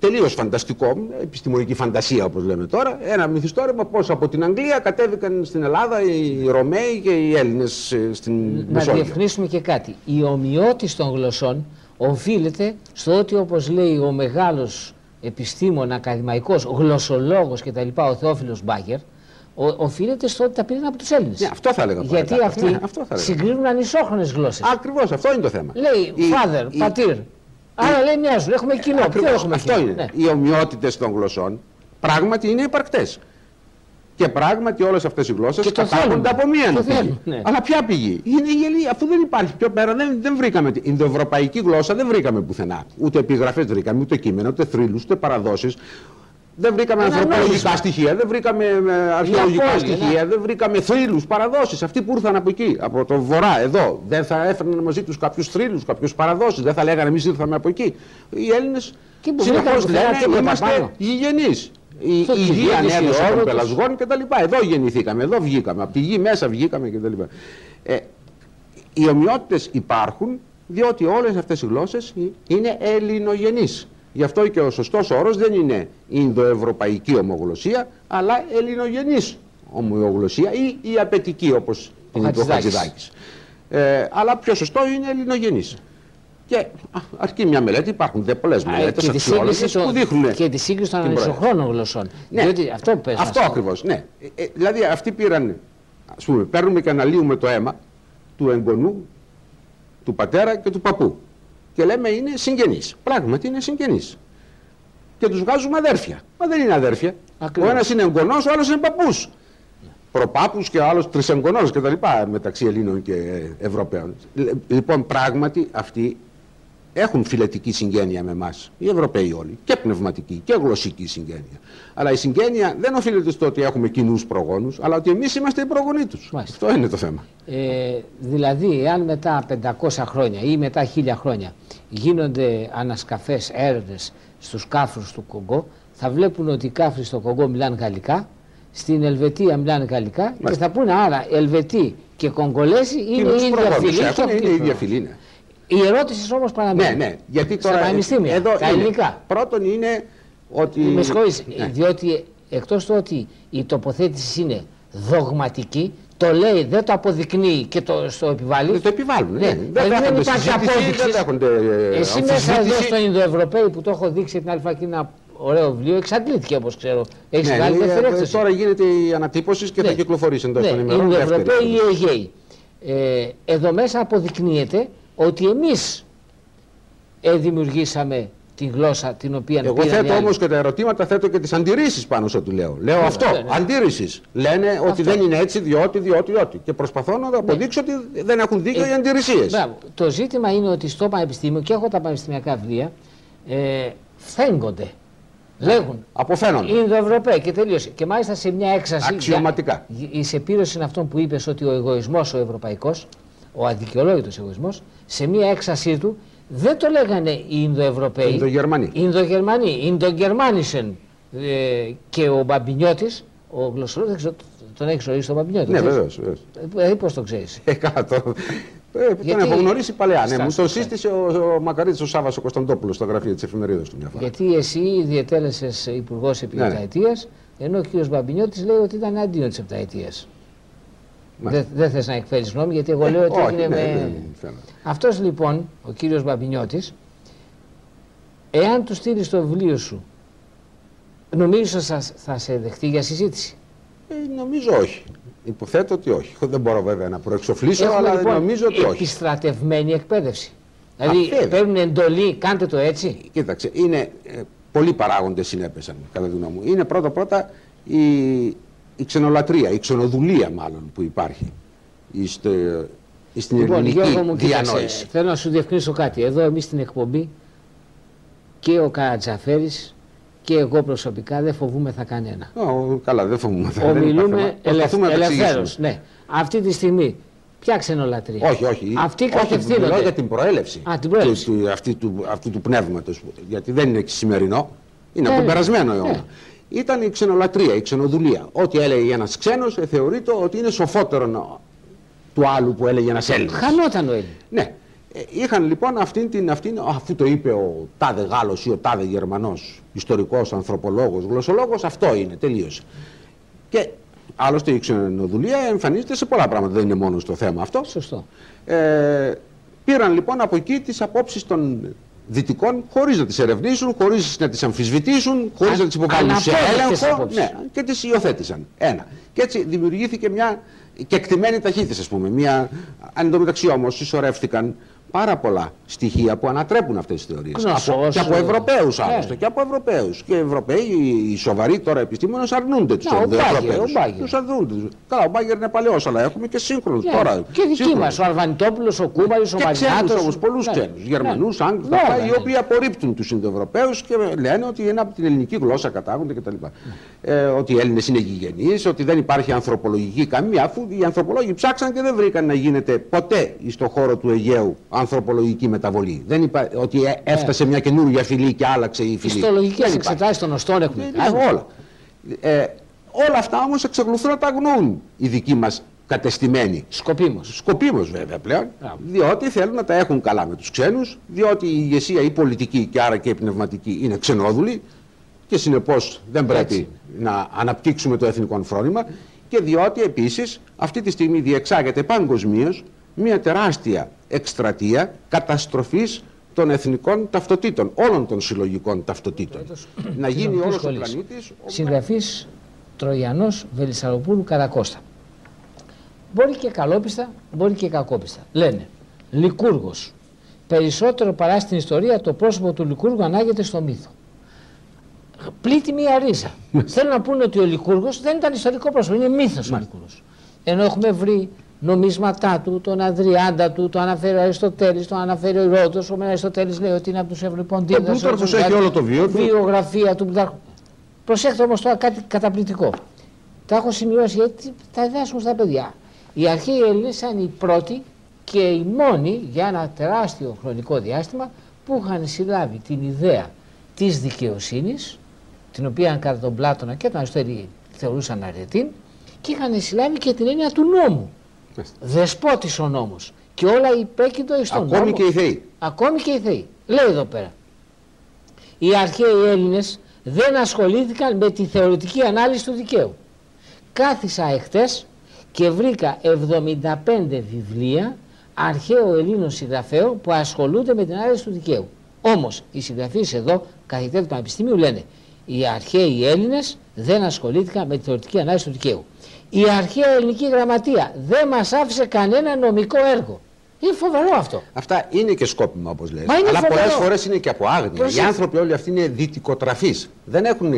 B: τελείως φανταστικό, επιστημονική φαντασία όπως λέμε τώρα, ένα μυθιστόρημα πώς από την Αγγλία κατέβηκαν στην Ελλάδα οι Ρωμαίοι και οι Έλληνες ε, στην
A: Να Μεσόγειο. Να διευκρινίσουμε και κάτι. Η ομοιότηση των γλωσσών οφείλεται στο ότι όπως λέει ο μεγάλος επιστήμονα, ακαδημαϊκός, γλωσσολόγος κτλ. ο Θεόφιλος Μπάκερ, οφείλεται στο ότι τα πήραν από τους Έλληνες.
B: Ναι, αυτό θα έλεγα.
A: Γιατί αυτοί ναι, συγκρίνουν ανισόχρονε γλώσσες.
B: Ακριβώς, αυτό είναι το θέμα.
A: Λέει η, father, η, πατήρ. Η, Άρα λέει μοιάζουν, έχουμε κοινό.
B: Ακριβώς, έχουμε αυτό κοινό; είναι. Ναι. Οι ομοιότητες των γλωσσών πράγματι είναι υπαρκτές. Και πράγματι όλες αυτές οι γλώσσες κατάγονται από μία πηγή. Ναι. Αλλά ποια πηγή; Είναι η Ελλήνη, αφού δεν υπάρχει πιο πέρα, δεν, δεν βρήκαμε. Η Ινδοευρωπαϊκή γλώσσα δεν βρήκαμε πουθενά. Ούτε επιγραφές βρήκαμε, ούτε κείμενα, ούτε θρύλους, ούτε παραδόσεις. Δεν βρήκαμε ανθρωπολογικά στοιχεία, δεν βρήκαμε ε, αρχαιολογικά ναι. στοιχεία, ναι. δεν βρήκαμε θρύλους, παραδόσεις. Αυτοί που ήρθαν από εκεί, από το βορρά, εδώ, δεν θα έφερναν μαζί τους κάποιους θρύλους, κάποιους παραδόσεις, δεν θα λέγανε εμείς ήρθαμε από εκεί. Οι Έλληνες συνεχώς λένε είμαστε γηγενεί. Η, η γη ανέβησε των πελασγών κτλ. Εδώ γεννηθήκαμε, εδώ βγήκαμε. Από τη γη μέσα βγήκαμε κτλ. Ε, οι ομοιότητες υπάρχουν διότι όλες αυτές οι γλώσσες είναι ελληνογενείς. Γι' αυτό και ο σωστός όρος δεν είναι Ινδοευρωπαϊκή ομογλωσία, αλλά ελληνογενής ομογλωσία ή η απαιτική όπως είναι το Χατζηδάκης. Ε, αλλά πιο σωστό είναι ελληνογενής. Και αρκεί μια μελέτη, υπάρχουν δε πολλές μελέτες που δείχνουν.
A: Και τη σύγκριση των ανισοχρόνων γλωσσών. Ναι, Διότι αυτό πες
B: Αυτό ακριβώς. Ναι. Ε, ε, δηλαδή αυτοί πήραν, ας πούμε, παίρνουμε και αναλύουμε το αίμα του εγγονού, του πατέρα και του παππού. Και λέμε είναι συγγενείς. Πράγματι είναι συγγενείς. Και τους βγάζουμε αδέρφια. Μα δεν είναι αδέρφια. Ακριβώς. Ο ένας είναι εγγονός, ο άλλος είναι παππούς. Προπάπους και ο άλλος τρισεγγονός κτλ. μεταξύ Ελλήνων και Ευρωπαίων. Λοιπόν, πράγματι αυτοί έχουν φιλετική συγγένεια με εμάς, οι Ευρωπαίοι όλοι, και πνευματική και γλωσσική συγγένεια. Αλλά η συγγένεια δεν οφείλεται στο ότι έχουμε κοινούς προγόνους, αλλά ότι εμείς είμαστε οι προγονεί τους. Αυτό είναι το θέμα.
A: Ε, δηλαδή, εάν μετά 500 χρόνια ή μετά 1000 χρόνια γίνονται ανασκαφές έρευνες στους κάφρους του Κογκό, θα βλέπουν ότι οι κάφροι στο Κογκό μιλάνε γαλλικά, στην Ελβετία μιλάνε γαλλικά και θα πούνε άρα Ελβετοί και Κογκολέζοι είναι η ίδια φυλή.
B: Είναι η ίδια φυλή, ναι.
A: Η ερώτηση όμως παραμένει.
B: Ναι, ναι. Γιατί τώρα.
A: Στα πανεπιστήμια, εδώ τα ελληνικά.
B: Πρώτον είναι ότι.
A: Με συγχωρείτε, ναι. διότι εκτός του ότι η τοποθέτηση είναι δογματική, το λέει, δεν το αποδεικνύει και το στο επιβάλλει.
B: Δεν το επιβάλλουν. Ναι. ναι.
A: Δεν, δεν υπάρχει απόδειξη. Εσύ μέσα εδώ στο Ινδοευρωπαίοι που το έχω δείξει την αλφα και ένα ωραίο βιβλίο, εξαντλήθηκε όπως ξέρω. Έχεις ναι, βγάλει
B: ναι, Τώρα γίνεται η ανατύπωση και ναι. θα κυκλοφορήσει εντός ναι, των ημερών.
A: Ινδοευρωπαίοι ή Αιγαίοι. Ε, εδώ μέσα αποδεικνύεται ότι εμείς ε, δημιουργήσαμε τη γλώσσα την οποία
B: Εγώ θέτω όμως και τα ερωτήματα, θέτω και τις αντιρρήσεις πάνω σε ό,τι λέω. Λέω ναι, αυτό. Ναι, ναι. Αντίρρηση. Λένε αυτό. ότι δεν είναι έτσι, διότι, διότι, διότι. Και προσπαθώ να αποδείξω ναι. ότι δεν έχουν δίκιο ε, οι αντιρρησίε.
A: Το ζήτημα είναι ότι στο πανεπιστήμιο και έχω τα πανεπιστημιακά βιβλία ε, φθέγγονται. Λέγουν.
B: Αποφαίνονται.
A: Ινδοευρωπαίοι και τελείωσε. Και μάλιστα σε μια έξαση.
B: Αξιωματικά.
A: Η σεπήρωση είναι αυτό που είπες ότι ο εγωισμός ο ευρωπαϊκός ο αδικαιολόγητος εγωισμός, σε μία έξασή του δεν το λέγανε οι Ινδοευρωπαίοι.
B: Ινδογερμανοί.
A: Ινδογερμανοί, Ινδογερμάνισεν. Ε, και ο Μπαμπινιώτης, ο γλωσσολόγος, τον έχεις γνωρίσει τον Μπαμπινιώτη.
B: Ναι, βεβαίως.
A: Δηλαδή πώς το ξέρεις;
B: Ε, κάτω. Ε, τον έχω γνωρίσει παλαιά. Ναι, μου το σύστησε ο, ο Μακαρίτης ο Σάβα ο Κωνσταντόπουλος στο γραφείο της εφημερίδας του μια φορά.
A: Γιατί εσύ διετέλεσε υπουργός επί ναι, ναι. ενώ ο κ. Μπαμπινιώτης λέει ότι ήταν αντίον της επταετίας. Δεν δε θες να εκφέρεις γνώμη γιατί εγώ λέω ότι
B: Όχι,
A: είναι
B: ναι,
A: με...
B: Ναι, ναι,
A: Αυτός λοιπόν, ο κύριος Μπαμπινιώτης, εάν του στείλεις το βιβλίο σου, νομίζω θα, θα σε δεχτεί για συζήτηση;
B: Ε, νομίζω όχι. Υποθέτω ότι όχι. Δεν μπορώ βέβαια να προεξοφλήσω, Έχουμε, αλλά λοιπόν, νομίζω ότι όχι.
A: επιστρατευμένη εκπαίδευση. Δηλαδή παίρνουν εντολή, κάντε το έτσι.
B: Κοίταξε, είναι, ε, πολλοί παράγοντες συνέπεσαν κατά τη γνώμη μου. Είναι πρώτα-πρώτα η, η ξενολατρεία, η ξενοδουλία μάλλον που υπάρχει στο, στην λοιπόν, ελληνική μου, διανόηση.
A: θέλω να σου διευκρινίσω κάτι. Εδώ εμείς στην εκπομπή και ο Καρατζαφέρης και εγώ προσωπικά δεν φοβούμεθα κανένα.
B: Oh, καλά, δεν φοβούμεθα.
A: Ομιλούμε ελευθέρως. Ναι. Αυτή τη στιγμή Ποια ξενολατρία.
B: Όχι, όχι.
A: Αυτή κατευθύνονται.
B: Μιλάω για την προέλευση,
A: Α, την προέλευση.
B: Του, αυτή του, αυτού του πνεύματος. Γιατί δεν είναι σημερινό. Είναι από τον περασμένο αιώνα. Ναι ήταν η ξενολατρία, η ξενοδουλία. Ό,τι έλεγε ένας ξένος ε, θεωρείται ότι είναι σοφότερο του άλλου που έλεγε ένας Έλληνας.
A: Χανόταν ο Έλληνας.
B: Ναι. Ε, είχαν λοιπόν αυτήν την, αυτήν, αφού το είπε ο τάδε Γάλλος ή ο τάδε Γερμανός, ιστορικός, ανθρωπολόγος, γλωσσολόγος, αυτό είναι, τελείωσε. Και άλλωστε η ξενοδουλία εμφανίζεται σε πολλά πράγματα, δεν είναι μόνο στο θέμα αυτό.
A: Σωστό.
B: Ε, πήραν λοιπόν από εκεί τις απόψεις των δυτικών χωρίς να τις ερευνήσουν, χωρίς να τις αμφισβητήσουν, χωρίς να τις υποβάλουν σε έλεγχο. Ναι, και τις υιοθέτησαν. Ένα. Και έτσι δημιουργήθηκε μια κεκτημένη ταχύτητας, ας πούμε. Μια... Αν εντωμεταξύ όμως συσσωρεύτηκαν πάρα πολλά στοιχεία που ανατρέπουν αυτές τις θεωρίες. Και από Ευρωπαίους ναι. άλλωστε. Και από Ευρωπαίους. Και οι Ευρωπαίοι, οι σοβαροί τώρα επιστήμονες, αρνούνται τους Ευρωπαίους. Τους αρνούνται. Καλά, ο Μπάγκερ είναι παλαιός, αλλά έχουμε και σύγχρονου
A: ναι.
B: τώρα.
A: Και δικοί μας, ο Αρβανιτόπουλο, ο Κούμπαλης, ο Μαρινάτος.
B: όμως πολλούς ναι. ξένους. Γερμανούς, Άγγλους, οι οποίοι απορρίπτουν τους Ινδοευρωπαίους και λένε ότι είναι από την ελληνική γλώσσα κατάγονται κτλ. Ε, ότι οι Έλληνες είναι γηγενείς, ότι δεν υπάρχει ανθρωπολογική καμία, αφού οι ανθρωπολόγοι ψάξαν και δεν βρήκαν να γίνεται ποτέ στον χώρο του Αιγαίου ανθρωπολογική μεταβολή. Δεν είπα ότι ε, έφτασε μια καινούργια φυλή και άλλαξε η φυλή.
A: Ιστολογικέ εξετάσει των οστών έχουμε κάνει.
B: όλα. Ε, όλα αυτά όμως εξακολουθούν να τα αγνοούν οι δικοί μας κατεστημένοι.
A: Σκοπίμως.
B: Σκοπίμως βέβαια πλέον. Διότι θέλουν να τα έχουν καλά με τους ξένους, διότι η ηγεσία η πολιτική και άρα και η πνευματική είναι ξενόδουλη και συνεπώς δεν πρέπει Έτσι. να αναπτύξουμε το εθνικό φρόνημα και διότι επίσης αυτή τη στιγμή διεξάγεται παγκοσμίως μια τεράστια εκστρατεία καταστροφής των εθνικών ταυτοτήτων, όλων των συλλογικών ταυτοτήτων. να γίνει όλος ο πλανήτης...
A: Συγγραφής Τροιανός Βελισσαροπούλου Καρακώστα. Μπορεί και καλόπιστα, μπορεί και κακόπιστα. Λένε, Λικούργος. Περισσότερο παρά στην ιστορία το πρόσωπο του Λικούργου ανάγεται στο μύθο. Πλήττει μία ρίζα. Θέλω να πούνε ότι ο Λικούργος δεν ήταν ιστορικό πρόσωπο, είναι μύθος ο Λικούργος. Ενώ έχουμε βρει νομίσματά του, τον Αδριάντα του, το αναφέρει ο Αριστοτέλης, το αναφέρει ο Ηρώτος, ο Αριστοτέλης λέει ότι είναι από τους Ευρωποντίδες.
B: Ο Πλούταρχος έχει όλο το βίο του.
A: Βιογραφία του Πλούταρχου. Προσέξτε όμως τώρα κάτι καταπληκτικό. Τα έχω σημειώσει γιατί τα διδάσκουν στα παιδιά. Οι αρχαίοι Έλληνες ήταν οι πρώτοι και οι μόνοι για ένα τεράστιο χρονικό διάστημα που είχαν συλλάβει την ιδέα της δικαιοσύνης, την οποία κατά τον Πλάτωνα και τον Αριστοτέλη θεωρούσαν αρετή, και είχαν συλλάβει και την έννοια του νόμου. Δεσπότης ο νόμος. Και όλα υπέκειτο στον
B: νόμο. Ακόμη και οι θεοί.
A: Ακόμη και οι θεοί. Λέει εδώ πέρα. Οι αρχαίοι Έλληνες δεν ασχολήθηκαν με τη θεωρητική ανάλυση του δικαίου. Κάθισα εχθές και βρήκα 75 βιβλία αρχαίο Ελλήνων συγγραφέων που ασχολούνται με την ανάλυση του δικαίου. Όμως οι συγγραφείς εδώ, καθηγητέ του Πανεπιστημίου, λένε οι αρχαίοι Έλληνες δεν ασχολήθηκαν με τη θεωρητική ανάλυση του δικαίου. Η αρχαία ελληνική γραμματεία δεν μας άφησε κανένα νομικό έργο. Είναι φοβερό αυτό.
B: Αυτά είναι και σκόπιμα όπως λέει. Αλλά πολλές φορές είναι και από άγνοια. Οι άνθρωποι όλοι αυτοί είναι δυτικοτραφείς. Δεν έχουν,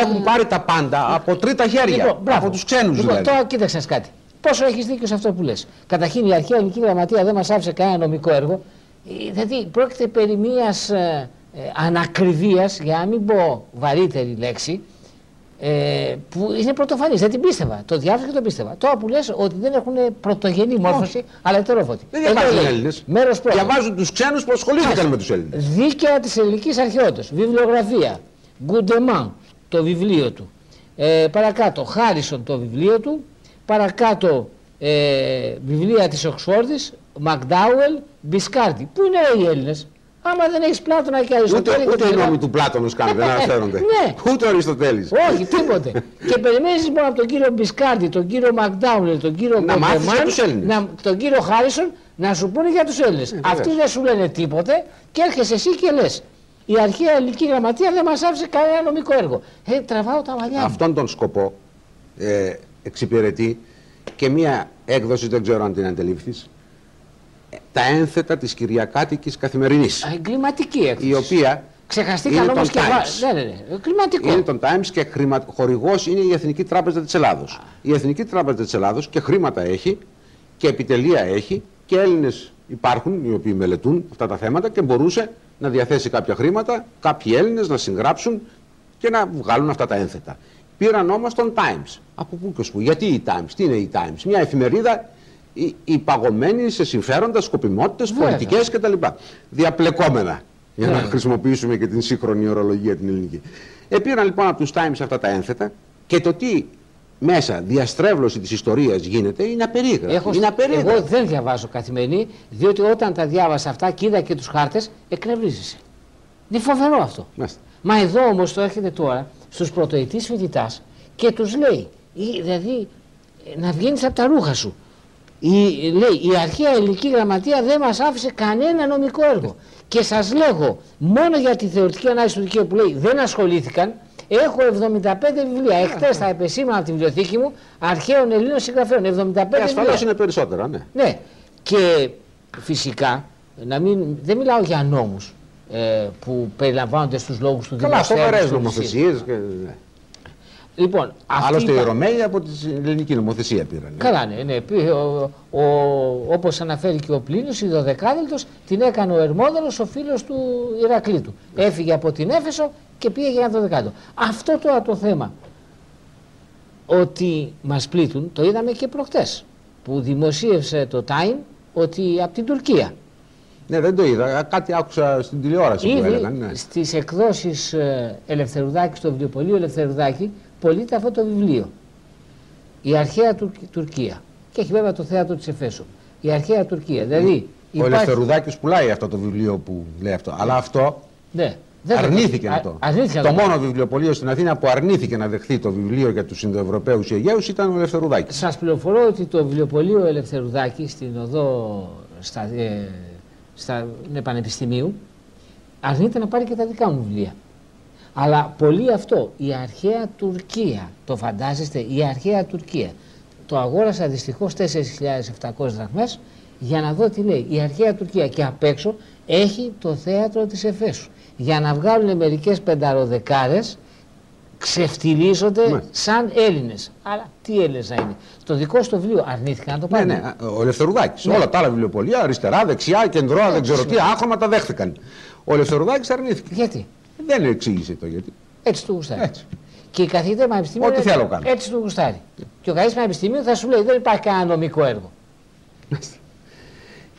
B: έχουν πάρει τα πάντα από τρίτα χέρια. Λοιπόν, από τους ξένους λοιπόν, δηλαδή.
A: Τώρα κοίταξες κάτι. Πόσο έχεις δίκιο σε αυτό που λες. Καταρχήν η αρχαία ελληνική γραμματεία δεν μας άφησε κανένα νομικό έργο. Ε, δηλαδή πρόκειται περί μιας ε, ε, ανακριβίας, για να μην πω βαρύτερη λέξη, ε, που είναι πρωτοφανής. Δεν την πίστευα. Το διάβασα και το πίστευα. Τώρα που λες ότι δεν έχουν πρωτογενή μόρφωση, αλλά ετερόφωτη.
B: Δεν διαβάζουν Έλληνες. Διαβάζουν τους ξένους που ασχολήθηκαν με τους Έλληνες.
A: Δίκαια της ελληνικής αρχαιότητας. Βιβλιογραφία. Γκουντεμάν το βιβλίο του. Ε, παρακάτω, Χάρισον το βιβλίο του. Παρακάτω, ε, βιβλία της Οξφόρδης, Μακδάουελ, Μπισκάρτη. Πού είναι οι Έλληνες; Άμα δεν έχεις Πλάτωνα και Αριστοτέλη.
B: Ούτε, ούτε οι νόμοι του Πλάτωνος κάνουν, δεν αναφέρονται. ναι. Ούτε ο Αριστοτέλης.
A: Όχι, τίποτε. και περιμένεις λοιπόν από τον κύριο Μπισκάρτη, τον κύριο Μακδάουλερ, τον κύριο
B: Κοντεμάν,
A: τον κύριο Χάρισον να σου πούνε για τους Έλληνες. Ε, Αυτοί δεν σου λένε τίποτε και έρχεσαι εσύ και λες. Η αρχαία ελληνική γραμματεία δεν μας άφησε κανένα νομικό έργο. Ε, τραβάω τα μαλλιά.
B: Αυτόν τον σκοπό ε, εξυπηρετεί και μία έκδοση, δεν ξέρω αν την αντελήφθη, τα ένθετα της Κυριακάτικης Καθημερινής.
A: Εγκληματική έκδοση.
B: Η οποία
A: Ξεχαστήκαν όμως και ναι, ναι, ναι. Κλιματικό.
B: Είναι τον Times και χρημα... χορηγός είναι η Εθνική Τράπεζα της Ελλάδος. Η Εθνική Τράπεζα της Ελλάδος και χρήματα έχει και επιτελεία έχει και Έλληνες υπάρχουν οι οποίοι μελετούν αυτά τα θέματα και μπορούσε να διαθέσει κάποια χρήματα, κάποιοι Έλληνες να συγγράψουν και να βγάλουν αυτά τα ένθετα. Πήραν όμως τον Times. Από πού και πού; Γιατί η Times, τι είναι η Times, μια εφημερίδα υπαγωμένη σε συμφέροντα, σκοπιμότητες, πολιτικέ κτλ. Διαπλεκόμενα. Για να χρησιμοποιήσουμε και την σύγχρονη ορολογία την ελληνική. Επήραν λοιπόν από τους Times αυτά τα ένθετα και το τι μέσα διαστρέβλωση της ιστορίας γίνεται είναι απερίγραφο.
A: Έχω,
B: είναι
A: Εγώ δεν διαβάζω καθημερινή, διότι όταν τα διάβασα αυτά και είδα και τους χάρτες, εκνευρίζεσαι. Είναι φοβερό αυτό.
B: Μάλιστα.
A: Μα εδώ όμως το έρχεται τώρα στους πρωτοετής φοιτητάς και τους λέει, δηλαδή να βγαίνεις από τα ρούχα σου. Η, λέει, η αρχαία ελληνική γραμματεία δεν μας άφησε κανένα νομικό έργο. Και σας λέγω, μόνο για τη θεωρητική ανάλυση του δικαίου που λέει δεν ασχολήθηκαν, έχω 75 βιβλία. Εχθές θα επεσήμανα από τη βιβλιοθήκη μου αρχαίων Ελλήνων συγγραφέων. 75 βιβλία.
B: είναι περισσότερα, ναι.
A: Ναι. Και φυσικά, να μην, δεν μιλάω για νόμους ε, που περιλαμβάνονται στους λόγους του δημοσίου.
B: Καλά, φοβερές νομοθεσίες. Και... Ναι.
A: Λοιπόν,
B: Άλλωστε οι Ρωμαίοι από την ελληνική νομοθεσία πήραν.
A: Καλά, ναι. ναι. Ο, ο, όπως αναφέρει και ο Πλήνιος, η Δωδεκάδελτος την έκανε ο Ερμόδωρος, ο φίλος του Ηρακλήτου. Έφυγε από την Έφεσο και πήγε για ένα Δωδεκάδελτο. Αυτό τώρα το θέμα ότι μας πλήττουν, το είδαμε και προχτές, που δημοσίευσε το Time ότι από την Τουρκία.
B: Ναι, δεν το είδα. Κάτι άκουσα στην τηλεόραση
A: Ήδη
B: που έλεγαν.
A: Ναι. Στις εκδόσεις ε, Ελευθερουδάκης, στο βιβλιοπωλείο Ελευθερουδάκη, πωλείται αυτό το βιβλίο. Η αρχαία Τουρκία. Και έχει βέβαια το θέατρο της Εφέσου. Η αρχαία Τουρκία. Δηλαδή,
B: ο υπάρχει... Ελευθερουδάκης πουλάει αυτό το βιβλίο που λέει αυτό. Αλλά αυτό
A: ναι.
B: αρνήθηκε να το.
A: Αρνήθηκε
B: το μόνο βιβλιοπωλείο στην Αθήνα που αρνήθηκε να δεχθεί το βιβλίο για τους Ινδοευρωπαίους Αιγαίους ήταν ο Ελευθερουδάκης.
A: Σας πληροφορώ ότι το βιβλιοπωλείο Ελευθερουδάκη στην οδό στα, ε, στα ναι, Πανεπιστημίου αρνείται να πάρει και τα δικά μου βιβλία. Αλλά πολύ αυτό, η αρχαία Τουρκία, το φαντάζεστε, η αρχαία Τουρκία. Το αγόρασα δυστυχώς 4.700 δραχμές για να δω τι λέει. Η αρχαία Τουρκία και απ' έξω έχει το θέατρο της Εφέσου. Για να βγάλουν μερικές πενταροδεκάρες ξεφτιλίζονται σαν Έλληνες. Αλλά τι Έλληνες να είναι. Το δικό σου το βιβλίο αρνήθηκαν να το πάρουν.
B: Ναι, ναι, ο Ελευθερουδάκη. Ναι. Όλα τα άλλα βιβλιοπολία, αριστερά, δεξιά, κεντρώα, ναι, δεν ξέρω τι, άχρωμα τα δέχτηκαν. Ο Ελευθερουδάκη αρνήθηκε.
A: Γιατί;
B: Δεν εξήγησε το γιατί.
A: Έτσι του γουστάρει. Έτσι. Και η καθηγήτρια πανεπιστημίου.
B: Ό,τι θέλω κάνω.
A: Έτσι του γουστάρει. Και ο καθηγητή πανεπιστημίου θα σου λέει δεν υπάρχει κανένα νομικό έργο.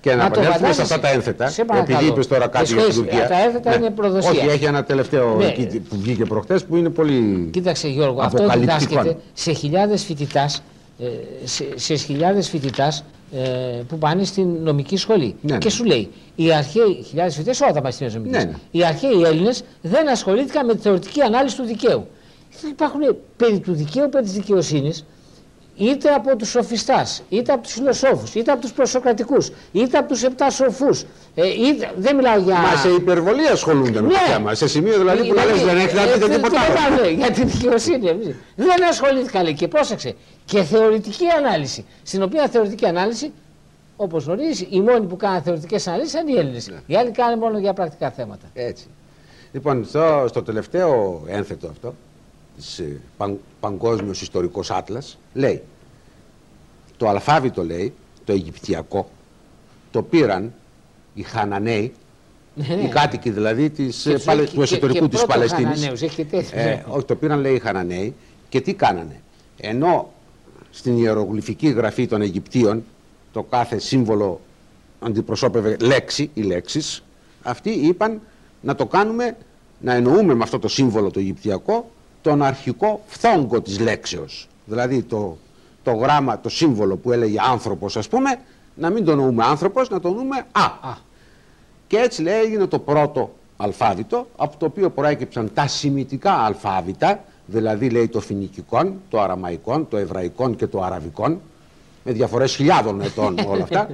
B: Και να, επανέλθουμε σε αυτά τα ένθετα. Επειδή είπες τώρα κάτι για την Τουρκία.
A: Τα ένθετα ναι. είναι προδοσία.
B: Όχι, έχει ένα τελευταίο ναι. που βγήκε προχθέ που είναι πολύ.
A: Κοίταξε Γιώργο, αυτό διδάσκεται σε χιλιάδες φοιτητάς ε, σε, σε χιλιάδες φοιτητάς ε, που πάνε στην νομική σχολή. Ναι, και ναι. σου λέει, οι αρχαίοι, χιλιάδες φοιτητές, όλα τα παστήρια νομικές, ναι, ναι. οι αρχαίοι Έλληνες δεν ασχολήθηκαν με τη θεωρητική ανάλυση του δικαίου. Υπάρχουν περί του δικαίου, περί της δικαιοσύνης, είτε από τους σοφιστάς, είτε από τους φιλοσόφους, είτε από τους προσοκρατικούς, είτε από τους επτά σοφούς. Ε, είτε, δεν μιλάω για...
B: Μα σε υπερβολή ασχολούνται με το ναι. θέμα. Σε σημείο δηλαδή που λες δεν έχεις να πείτε ε, τίποτα άλλο.
A: Για την δικαιοσύνη. Δεν ασχολήθηκα λέει και πρόσεξε. Και θεωρητική ανάλυση. Στην οποία θεωρητική ανάλυση Όπως γνωρίζεις, οι μόνοι που κάνουν θεωρητικές αναλύσεις είναι οι Έλληνες. Ναι. Οι άλλοι κάνουν μόνο για πρακτικά θέματα.
B: Έτσι. Λοιπόν, στο, στο τελευταίο ένθετο αυτό, της ε, παν, Παγκόσμιος Ιστορικός Άτλας, λέει το αλφάβητο λέει, το Αιγυπτιακό, το πήραν οι Χαναναίοι, ναι, ναι. οι κάτοικοι δηλαδή της, και, παλαι, του εσωτερικού της Παλαιστίνης. Ε, όχι, το πήραν λέει οι Χαναναίοι και τι κάνανε. Ενώ στην ιερογλυφική γραφή των Αιγυπτίων το κάθε σύμβολο αντιπροσώπευε λέξη ή λέξεις, αυτοί είπαν να το κάνουμε, να εννοούμε με αυτό το σύμβολο το Αιγυπτιακό τον αρχικό φθόγκο της λέξεως. Δηλαδή το, το γράμμα, το σύμβολο που έλεγε άνθρωπος ας πούμε, να μην το νοούμε άνθρωπος, να το νοούμε α. α. Και έτσι λέει έγινε το πρώτο αλφάβητο, από το οποίο προέκυψαν τα σημητικά αλφάβητα, δηλαδή λέει το φινικικόν, το αραμαϊκόν, το εβραϊκόν και το αραβικόν, με διαφορές χιλιάδων ετών όλα αυτά.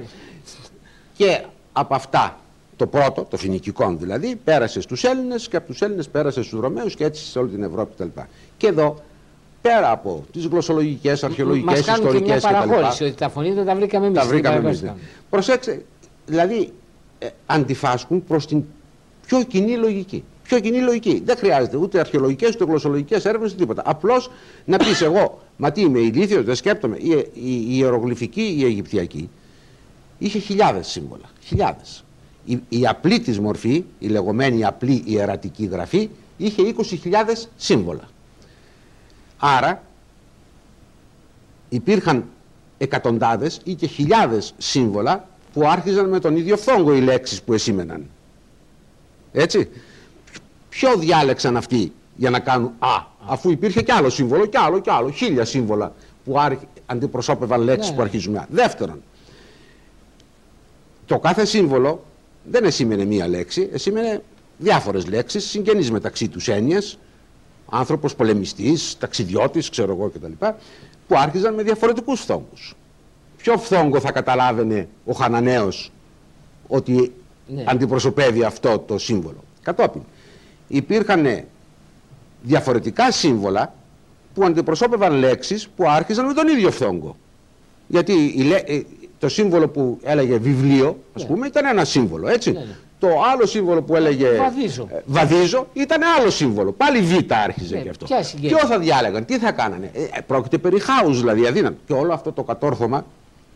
B: και από αυτά το πρώτο, το φινικικό δηλαδή, πέρασε στους Έλληνες και από τους Έλληνες πέρασε στους Ρωμαίους και έτσι σε όλη την Ευρώπη κτλ. Και εδώ, πέρα από τις γλωσσολογικές, αρχαιολογικές, ιστορικές κτλ. Μας
A: κάνουν και μια παραχώρηση, ότι τα φωνή δεν τα βρήκαμε εμείς.
B: Τα βρήκαμε εμείς. Ναι. Προσέξτε, δηλαδή ε, αντιφάσκουν προς την πιο κοινή λογική. Πιο κοινή λογική. Δεν χρειάζεται ούτε αρχαιολογικές ούτε γλωσσολογικές έρευνες τίποτα. Απλώς να πεις εγώ, μα τι είμαι ηλίθιος, δεν σκέπτομαι. Η, η, η ιερογλυφική, η Αιγυπτιακή, είχε χιλιάδες σύμβολα. Χιλιάδες η, η απλή της μορφή, η λεγόμενη απλή ιερατική γραφή, είχε 20.000 σύμβολα. Άρα υπήρχαν εκατοντάδες ή και χιλιάδες σύμβολα που άρχιζαν με τον ίδιο φθόγκο οι λέξεις που εσήμεναν. Έτσι. Ποιο διάλεξαν αυτοί για να κάνουν Α, αφού υπήρχε κι άλλο σύμβολο, κι άλλο, κι άλλο, χίλια σύμβολα που αντιπροσώπευαν λέξεις ναι. που αρχίζουν με Α. Δεύτερον, το κάθε σύμβολο δεν εσήμενε μία λέξη, εσήμενε διάφορες λέξεις, συγγενείς μεταξύ τους έννοιες, άνθρωπος πολεμιστής, ταξιδιώτης, ξέρω εγώ κτλ. που άρχιζαν με διαφορετικούς φθόγκους. Ποιο φθόγκο θα καταλάβαινε ο Χαναναίος ότι ναι. αντιπροσωπεύει αυτό το σύμβολο; Κατόπιν, υπήρχαν διαφορετικά σύμβολα που αντιπροσώπευαν λέξεις που άρχιζαν με τον ίδιο φθόγκο. Γιατί ε, το σύμβολο που έλεγε βιβλίο, ας ναι. πούμε, ήταν ένα σύμβολο, έτσι. Ναι, ναι. Το άλλο σύμβολο που έλεγε
A: βαδίζω. Ε,
B: βαδίζω ήταν άλλο σύμβολο. Πάλι Β άρχιζε και αυτό. Ποιο θα διάλεγαν, τι θα κάνανε; Ε, ε πρόκειται περί χάους δηλαδή αδύνατο. Και όλο αυτό το κατόρθωμα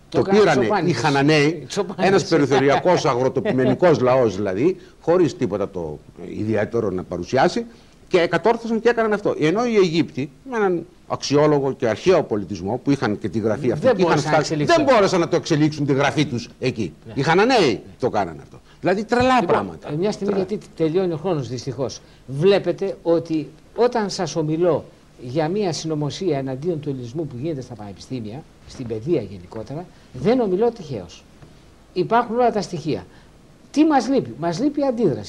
B: το, το πήρανε οι Χαναναίοι, ένας περιθωριακός αγροτοπιμενικός λαός δηλαδή, χωρίς τίποτα το ιδιαίτερο να παρουσιάσει, και κατόρθωσαν και έκαναν αυτό. Ενώ οι Αιγύπτιοι, με έναν αξιόλογο και αρχαίο πολιτισμό που είχαν και τη γραφή αυτή,
A: δεν,
B: είχαν
A: φτάσει,
B: δεν μπόρεσαν να το εξελίξουν τη γραφή τους εκεί. Ναι. Οι Χαναναίοι το κάνανε αυτό. Δηλαδή τρελά λοιπόν, πράγματα.
A: Ε, μια στιγμή, γιατί τελειώνει ο χρόνος δυστυχώς. Βλέπετε ότι όταν σας ομιλώ για μια συνωμοσία εναντίον του ελληνισμού που γίνεται στα πανεπιστήμια, στην παιδεία γενικότερα, δεν ομιλώ τυχαίως. Υπάρχουν όλα τα στοιχεία. Τι μας λείπει, μας λείπει η αντίδραση.